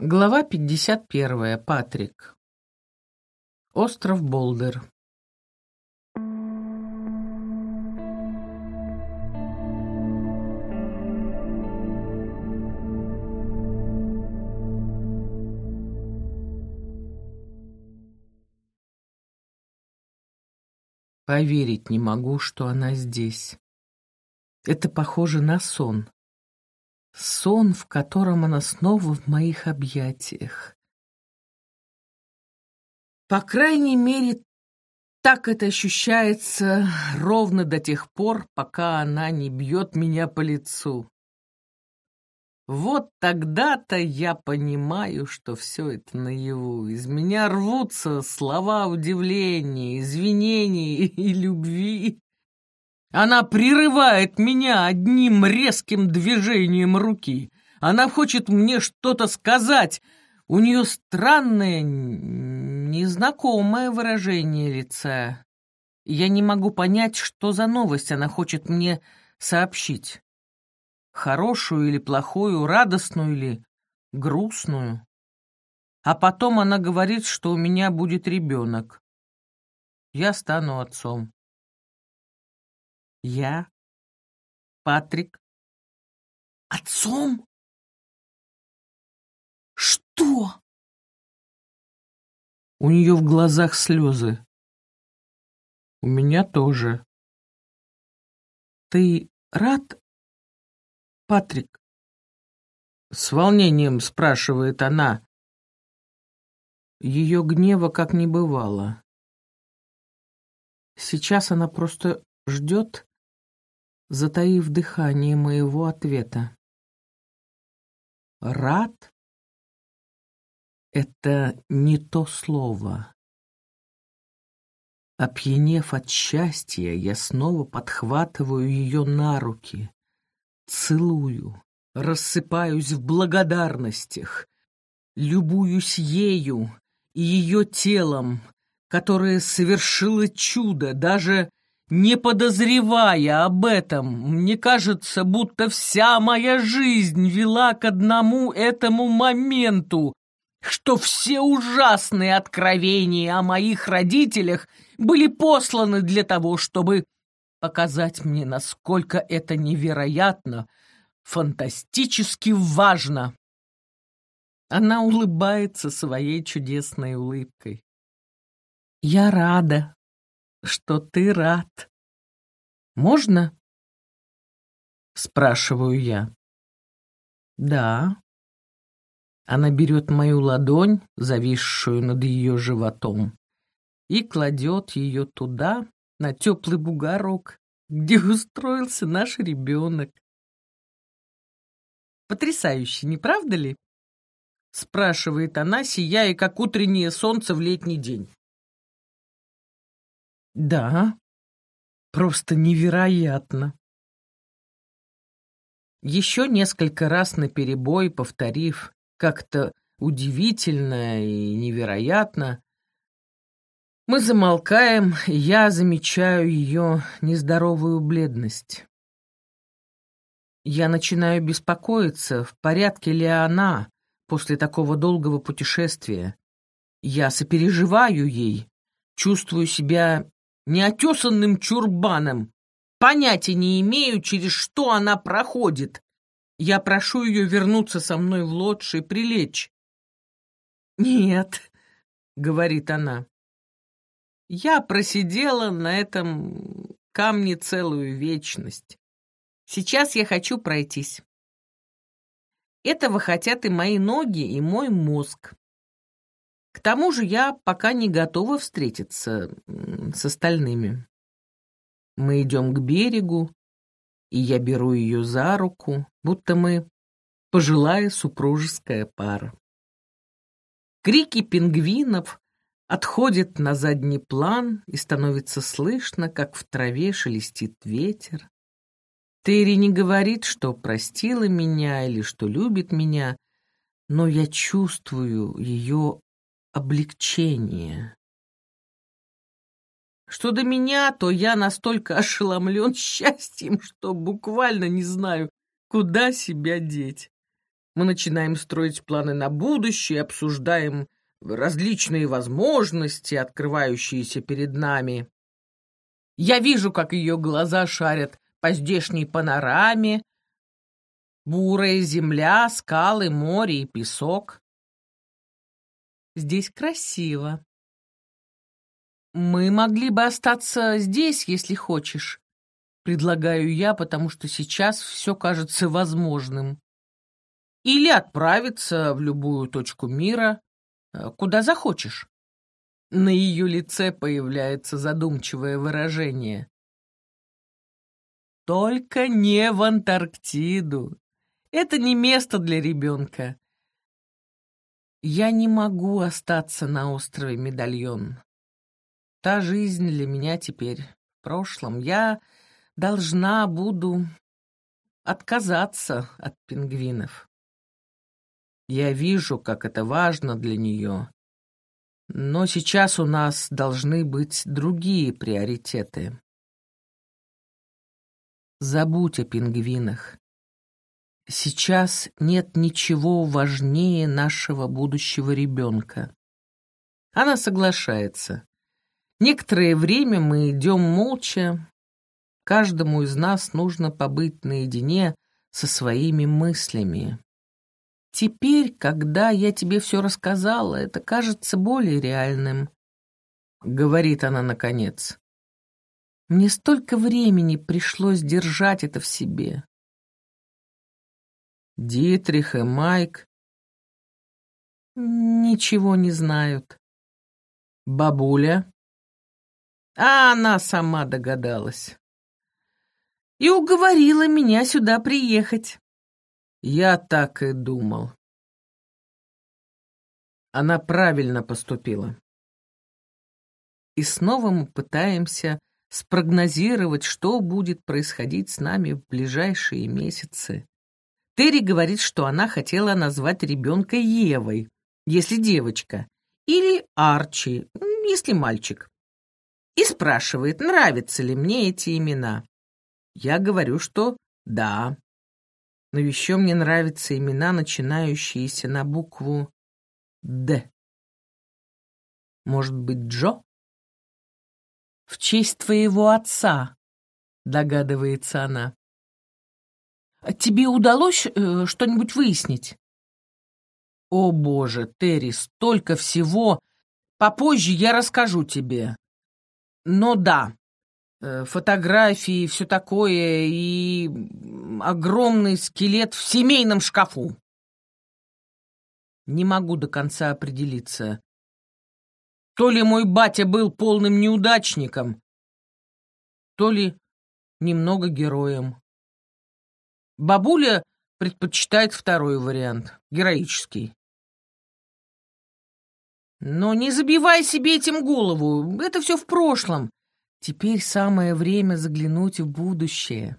Глава 51. Патрик. Остров Болдер. Поверить не могу, что она здесь. Это похоже на сон. Сон, в котором она снова в моих объятиях. По крайней мере, так это ощущается ровно до тех пор, пока она не бьет меня по лицу. Вот тогда-то я понимаю, что все это наяву. Из меня рвутся слова удивления, извинений и любви. Она прерывает меня одним резким движением руки. Она хочет мне что-то сказать. У нее странное, незнакомое выражение лица. Я не могу понять, что за новость она хочет мне сообщить. Хорошую или плохую, радостную или грустную. А потом она говорит, что у меня будет ребенок. Я стану отцом. Я? Патрик? Отцом? Что? У нее в глазах слезы. У меня тоже. Ты рад, Патрик? С волнением спрашивает она. Ее гнева как не бывало. Сейчас она просто ждет, затаив дыхание моего ответа. Рад — это не то слово. Опьянев от счастья, я снова подхватываю ее на руки, целую, рассыпаюсь в благодарностях, любуюсь ею и ее телом, которое совершило чудо, даже не подозревая об этом, мне кажется, будто вся моя жизнь вела к одному этому моменту, что все ужасные откровения о моих родителях были посланы для того, чтобы показать мне, насколько это невероятно, фантастически важно. Она улыбается своей чудесной улыбкой. «Я рада, что ты рад. Можно? Спрашиваю я. Да. Она берет мою ладонь, зависшую над ее животом, и кладет ее туда, на теплый бугорок, где устроился наш ребенок. Потрясающе, не правда ли? Спрашивает она, сияя, как утреннее солнце в летний день. Да, просто невероятно. Еще несколько раз наперебой повторив как-то удивительно и невероятно, мы замолкаем, и я замечаю ее нездоровую бледность. Я начинаю беспокоиться, в порядке ли она после такого долгого путешествия. Я сопереживаю ей, чувствую себя неотесанным чурбаном. Понятия не имею, через что она проходит. Я прошу ее вернуться со мной в лодж и прилечь. «Нет», — говорит она, — «я просидела на этом камне целую вечность. Сейчас я хочу пройтись. Этого хотят и мои ноги, и мой мозг. К тому же я пока не готова встретиться с остальными. Мы идем к берегу, и я беру ее за руку, будто мы пожилая супружеская пара. Крики пингвинов отходят на задний план, и становится слышно, как в траве шелестит ветер. Терри не говорит, что простила меня или что любит меня, но я чувствую ее облегчение. Что до меня, то я настолько ошеломлен счастьем, что буквально не знаю, куда себя деть. Мы начинаем строить планы на будущее, обсуждаем различные возможности, открывающиеся перед нами. Я вижу, как ее глаза шарят по здешней панораме, бурая земля, скалы, море и песок. Здесь красиво. Мы могли бы остаться здесь, если хочешь. Предлагаю я, потому что сейчас все кажется возможным. Или отправиться в любую точку мира, э, куда захочешь. На ее лице появляется задумчивое выражение. Только не в Антарктиду. Это не место для ребенка. Я не могу остаться на острове Медальон. Та жизнь для меня теперь в прошлом. Я должна буду отказаться от пингвинов. Я вижу, как это важно для нее. Но сейчас у нас должны быть другие приоритеты. Забудь о пингвинах. Сейчас нет ничего важнее нашего будущего ребенка. Она соглашается. Некоторое время мы идем молча. Каждому из нас нужно побыть наедине со своими мыслями. Теперь, когда я тебе все рассказала, это кажется более реальным, — говорит она наконец. Мне столько времени пришлось держать это в себе. Дитрих и Майк ничего не знают. Бабуля? А она сама догадалась. И уговорила меня сюда приехать. Я так и думал. Она правильно поступила. И снова мы пытаемся спрогнозировать, что будет происходить с нами в ближайшие месяцы. Терри говорит, что она хотела назвать ребенка Евой, если девочка, или Арчи, если мальчик. И спрашивает, нравятся ли мне эти имена. Я говорю, что да. Но еще мне нравятся имена, начинающиеся на букву «Д». Может быть, Джо? В честь твоего отца, догадывается она. Тебе удалось э, что-нибудь выяснить? О, боже, Терри, столько всего. Попозже я расскажу тебе. Но да, э, фотографии, все такое и огромный скелет в семейном шкафу. Не могу до конца определиться. То ли мой батя был полным неудачником, то ли немного героем. Бабуля предпочитает второй вариант, героический. Но не забивай себе этим голову, это все в прошлом. Теперь самое время заглянуть в будущее.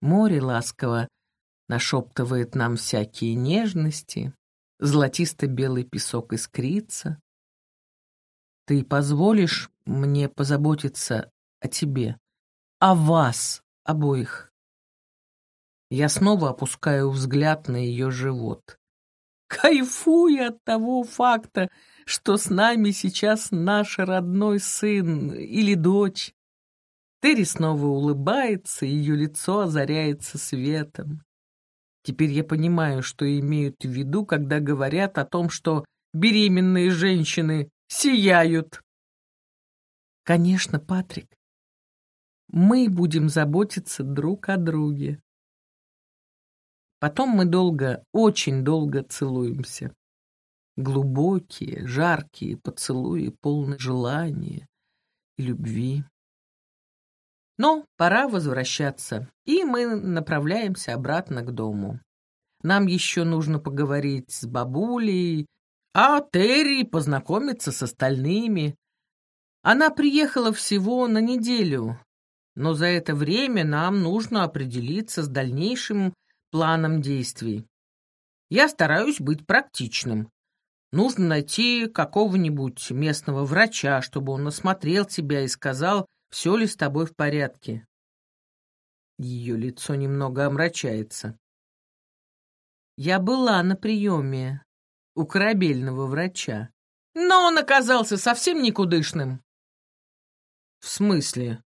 Море ласково нашептывает нам всякие нежности, золотисто-белый песок искрится. Ты позволишь мне позаботиться о тебе, о вас обоих? Я снова опускаю взгляд на ее живот. Кайфую от того факта, что с нами сейчас наш родной сын или дочь. Терри снова улыбается, ее лицо озаряется светом. Теперь я понимаю, что имеют в виду, когда говорят о том, что беременные женщины сияют. Конечно, Патрик, мы будем заботиться друг о друге. Потом мы долго, очень долго целуемся. Глубокие, жаркие поцелуи, полные желания и любви. Но пора возвращаться, и мы направляемся обратно к дому. Нам еще нужно поговорить с бабулей, а Терри познакомиться с остальными. Она приехала всего на неделю, но за это время нам нужно определиться с дальнейшим планом действий. Я стараюсь быть практичным. Нужно найти какого-нибудь местного врача, чтобы он осмотрел тебя и сказал, все ли с тобой в порядке. Ее лицо немного омрачается. Я была на приеме у корабельного врача, но он оказался совсем никудышным. В смысле?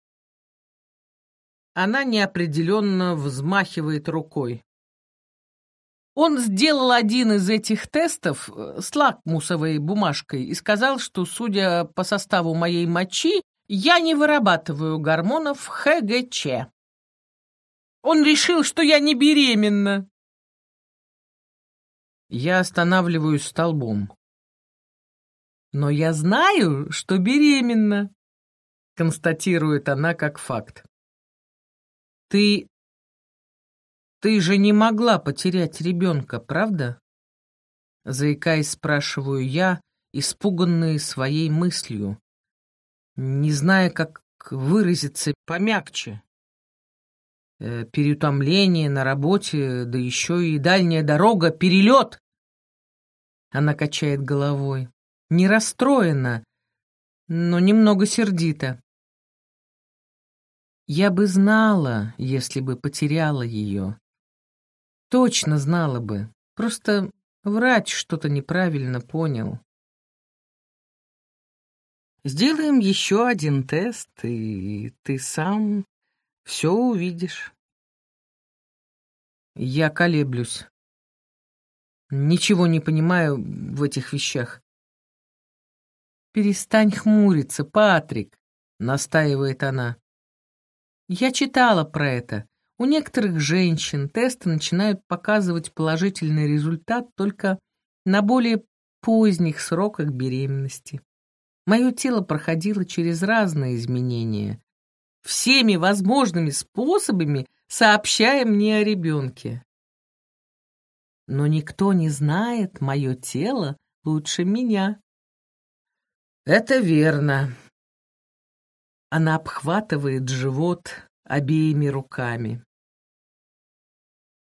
Она неопределенно взмахивает рукой. Он сделал один из этих тестов э, с лакмусовой бумажкой и сказал, что, судя по составу моей мочи, я не вырабатываю гормонов ХГЧ. Он решил, что я не беременна. Я останавливаюсь столбом. Но я знаю, что беременна, констатирует она как факт. Ты ты же не могла потерять ребенка, правда? Заикаясь, спрашиваю я, испуганный своей мыслью, не зная, как выразиться помягче. Э, переутомление на работе, да еще и дальняя дорога, перелет. Она качает головой. Не расстроена, но немного сердита. Я бы знала, если бы потеряла ее. Точно знала бы. Просто врач что-то неправильно понял. Сделаем еще один тест, и ты сам все увидишь. Я колеблюсь. Ничего не понимаю в этих вещах. «Перестань хмуриться, Патрик», — настаивает она. «Я читала про это. У некоторых женщин тесты начинают показывать положительный результат только на более поздних сроках беременности. Мое тело проходило через разные изменения, всеми возможными способами сообщая мне о ребенке. Но никто не знает мое тело лучше меня. Это верно. Она обхватывает живот обеими руками.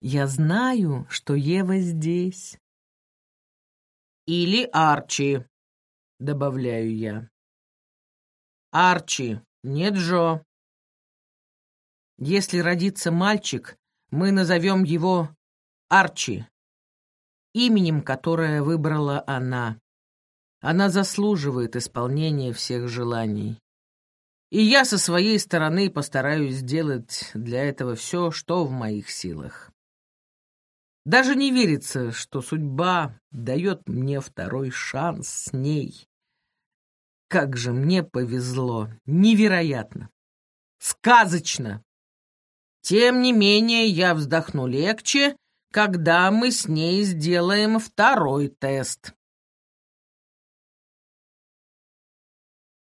Я знаю, что Ева здесь. Или Арчи, добавляю я. Арчи, не Джо. Если родится мальчик, мы назовем его Арчи, именем, которое выбрала она. Она заслуживает исполнения всех желаний. И я со своей стороны постараюсь сделать для этого все, что в моих силах. Даже не верится, что судьба дает мне второй шанс с ней. Как же мне повезло! Невероятно! Сказочно! Тем не менее, я вздохну легче, когда мы с ней сделаем второй тест.